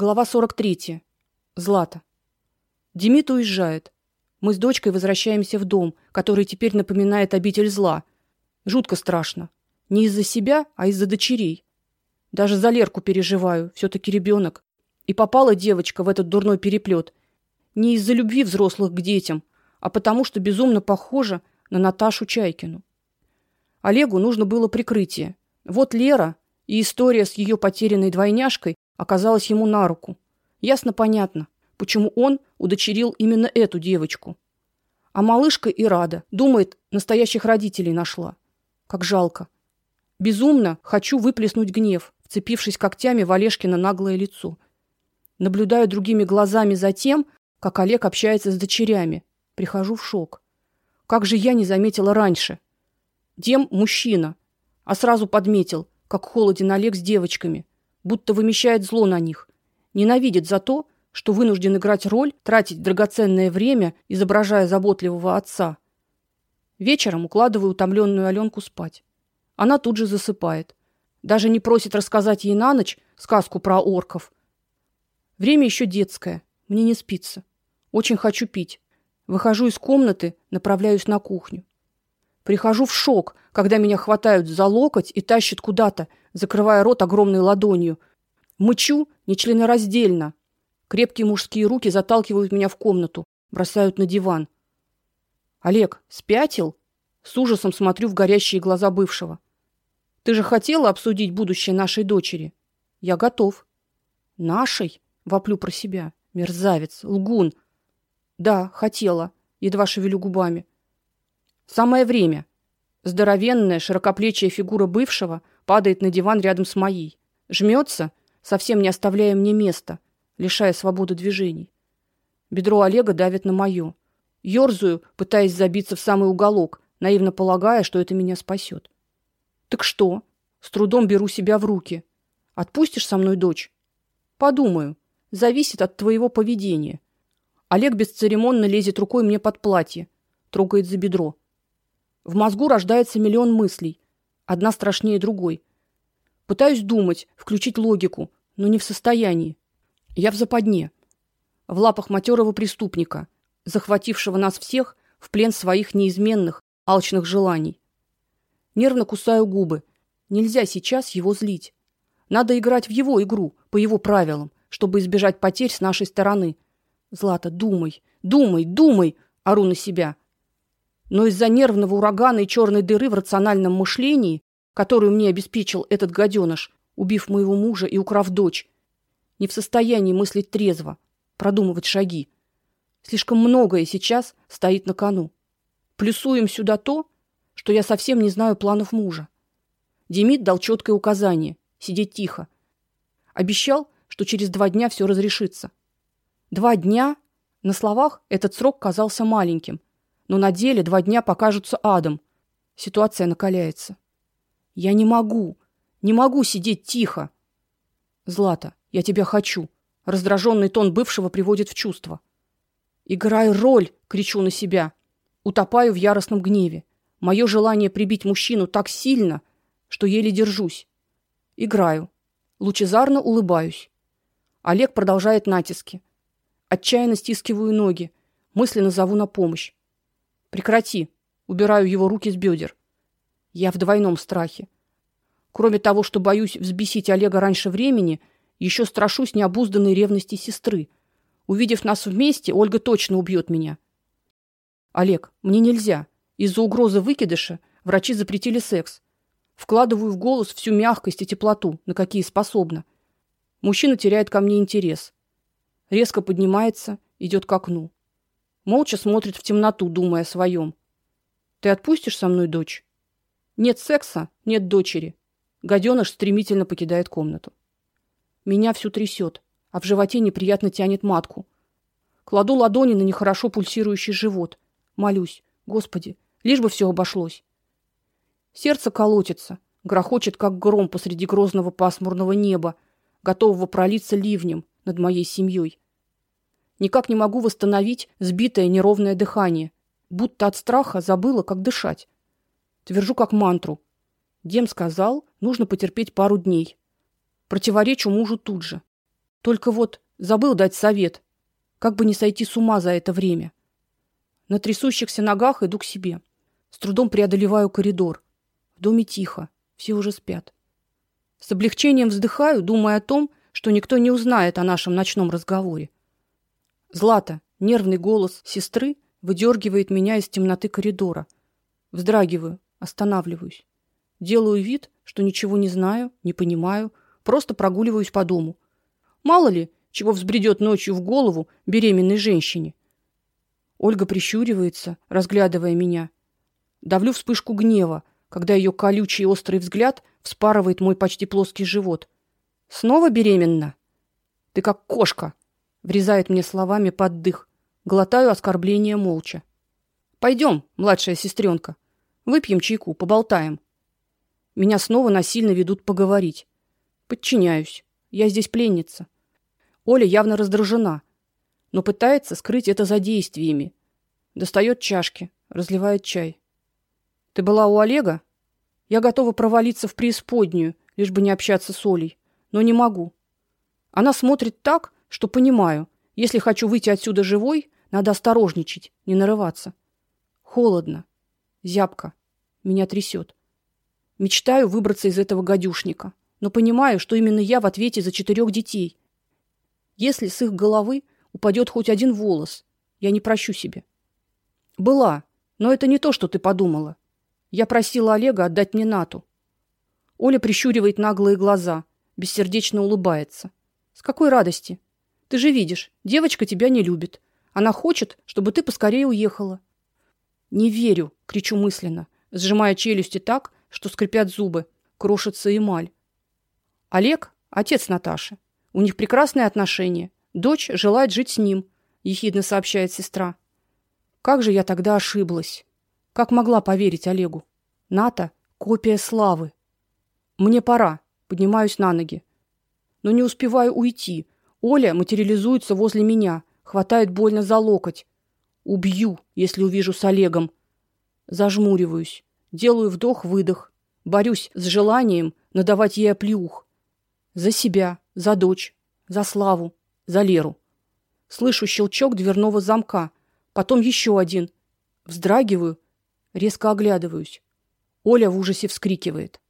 Глава 43. Злата. Демид уезжает. Мы с дочкой возвращаемся в дом, который теперь напоминает обитель зла. Жутко страшно. Не из-за себя, а из-за дочерей. Даже за Лерку переживаю, все таки ребенок. И попала девочка в этот дурной переплет не из-за любви взрослых к детям, а потому что безумно похожа на Наташу Чайкину. Олегу нужно было прикрытие. Вот Лера и история с ее потерянной двойняшкой оказалась ему на руку. Ясно понятно, почему он удочерил именно эту девочку. А малышка и рада, думает, настоящих родителей нашла. Как жалко. Безумно хочу выплеснуть гнев, вцепившись когтями в Олежкино наглое лицо. Наблюдаю другими глазами за тем, как Олег общается с дочерями. Прихожу в шок. Как же я не заметила раньше? Дем мужчина, а сразу подметил, как холоден Олег с девочками будто вымещает зло на них. Ненавидит за то, что вынужден играть роль, тратить драгоценное время, изображая заботливого отца. Вечером укладываю утомленную Аленку спать. Она тут же засыпает. Даже не просит рассказать ей на ночь сказку про орков. Время еще детское. Мне не спится. Очень хочу пить. Выхожу из комнаты, направляюсь на кухню. Прихожу в шок, когда меня хватают за локоть и тащат куда-то, закрывая рот огромной ладонью. Мычу нечленораздельно. Крепкие мужские руки заталкивают меня в комнату, бросают на диван. Олег, спятил? С ужасом смотрю в горящие глаза бывшего. Ты же хотела обсудить будущее нашей дочери. Я готов. Нашей? Воплю про себя. Мерзавец, лгун. Да, хотела, едва шевелю губами. Самое время. Здоровенная, широкоплечая фигура бывшего падает на диван рядом с моей. Жмется, совсем не оставляя мне места, лишая свободы движений. Бедро Олега давит на моё. Ёрзаю, пытаясь забиться в самый уголок, наивно полагая, что это меня спасет. Так что? С трудом беру себя в руки. Отпустишь со мной дочь? Подумаю. Зависит от твоего поведения. Олег бесцеремонно лезет рукой мне под платье, трогает за бедро. В мозгу рождается миллион мыслей, одна страшнее другой. Пытаюсь думать, включить логику, но не в состоянии. Я в западне, в лапах матерого преступника, захватившего нас всех в плен своих неизменных, алчных желаний. Нервно кусаю губы. Нельзя сейчас его злить. Надо играть в его игру, по его правилам, чтобы избежать потерь с нашей стороны. Злата, думай, думай, думай, ору на себя но из-за нервного урагана и черной дыры в рациональном мышлении, которую мне обеспечил этот гаденыш, убив моего мужа и украв дочь, не в состоянии мыслить трезво, продумывать шаги. Слишком многое сейчас стоит на кону. Плюсуем сюда то, что я совсем не знаю планов мужа. Демид дал четкое указание сидеть тихо. Обещал, что через два дня все разрешится. Два дня, на словах этот срок казался маленьким, но на деле два дня покажутся адом. Ситуация накаляется. Я не могу, не могу сидеть тихо. Злата, я тебя хочу. Раздраженный тон бывшего приводит в чувство. Играй роль, кричу на себя. Утопаю в яростном гневе. Мое желание прибить мужчину так сильно, что еле держусь. Играю. Лучезарно улыбаюсь. Олег продолжает натиски. Отчаянно стискиваю ноги, мысленно зову на помощь. Прекрати. Убираю его руки с бедер. Я в двойном страхе. Кроме того, что боюсь взбесить Олега раньше времени, еще страшусь необузданной ревности сестры. Увидев нас вместе, Ольга точно убьет меня. Олег, мне нельзя. Из-за угрозы выкидыша врачи запретили секс. Вкладываю в голос всю мягкость и теплоту, на какие способна. Мужчина теряет ко мне интерес. Резко поднимается, идет к окну. Молча смотрит в темноту, думая о своем. Ты отпустишь со мной дочь? Нет секса, нет дочери. Гаденыш стремительно покидает комнату. Меня всю трясет, а в животе неприятно тянет матку. Кладу ладони на нехорошо пульсирующий живот. Молюсь: Господи, лишь бы все обошлось. Сердце колотится, грохочет как гром посреди грозного пасмурного неба, готового пролиться ливнем над моей семьей. Никак не могу восстановить сбитое неровное дыхание, будто от страха забыла, как дышать. Твержу как мантру. Дем сказал, нужно потерпеть пару дней. Противоречу мужу тут же. Только вот забыл дать совет, как бы не сойти с ума за это время. На трясущихся ногах иду к себе. С трудом преодолеваю коридор. В доме тихо, все уже спят. С облегчением вздыхаю, думая о том, что никто не узнает о нашем ночном разговоре. Злата, нервный голос сестры выдергивает меня из темноты коридора. Вздрагиваю, останавливаюсь. Делаю вид, что ничего не знаю, не понимаю, просто прогуливаюсь по дому. Мало ли, чего взбредет ночью в голову беременной женщине. Ольга прищуривается, разглядывая меня. Давлю вспышку гнева, когда ее колючий острый взгляд вспарывает мой почти плоский живот. Снова беременна? Ты как кошка, врезает мне словами под дых. Глотаю оскорбление молча. Пойдем, младшая сестренка, выпьем чайку, поболтаем. Меня снова насильно ведут поговорить. Подчиняюсь. Я здесь пленница. Оля явно раздражена, но пытается скрыть это за действиями. Достает чашки, разливает чай. Ты была у Олега? Я готова провалиться в преисподнюю, лишь бы не общаться с Олей, но не могу. Она смотрит так, что понимаю, если хочу выйти отсюда живой, надо осторожничать, не нарываться. Холодно, зябко, меня трясет. Мечтаю выбраться из этого гадюшника, но понимаю, что именно я в ответе за четырех детей. Если с их головы упадет хоть один волос, я не прощу себе. Была, но это не то, что ты подумала. Я просила Олега отдать мне Нату. Оля прищуривает наглые глаза, бессердечно улыбается. С какой радости? Ты же видишь, девочка тебя не любит. Она хочет, чтобы ты поскорее уехала. Не верю, кричу мысленно, сжимая челюсти так, что скрипят зубы, крошится эмаль. Олег отец Наташи. У них прекрасные отношения. Дочь желает жить с ним, ехидно сообщает сестра. Как же я тогда ошиблась? Как могла поверить Олегу? Ната копия славы. Мне пора. Поднимаюсь на ноги. Но не успеваю уйти. Оля материализуется возле меня, хватает больно за локоть. Убью, если увижу с Олегом. Зажмуриваюсь, делаю вдох-выдох, борюсь с желанием надавать ей оплеух. За себя, за дочь, за Славу, за Леру. Слышу щелчок дверного замка, потом еще один. Вздрагиваю, резко оглядываюсь. Оля в ужасе вскрикивает.